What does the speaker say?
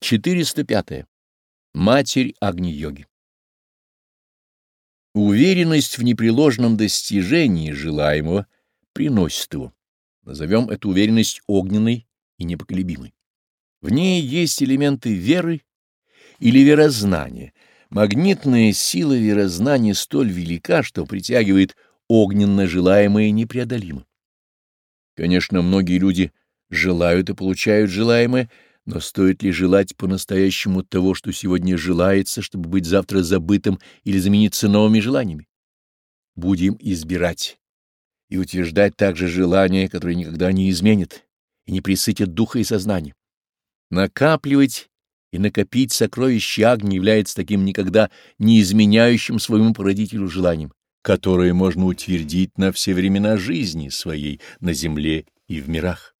405. -е. Матерь Агни-йоги Уверенность в непреложном достижении желаемого приносит его. Назовем эту уверенность огненной и непоколебимой. В ней есть элементы веры или верознания. Магнитная сила верознания столь велика, что притягивает огненно желаемое непреодолимо. Конечно, многие люди желают и получают желаемое — но стоит ли желать по-настоящему того, что сегодня желается, чтобы быть завтра забытым или замениться новыми желаниями? Будем избирать и утверждать также желание, которое никогда не изменит и не присытят духа и сознания. Накапливать и накопить сокровища огни является таким никогда не изменяющим своему породителю желанием, которое можно утвердить на все времена жизни своей на земле и в мирах.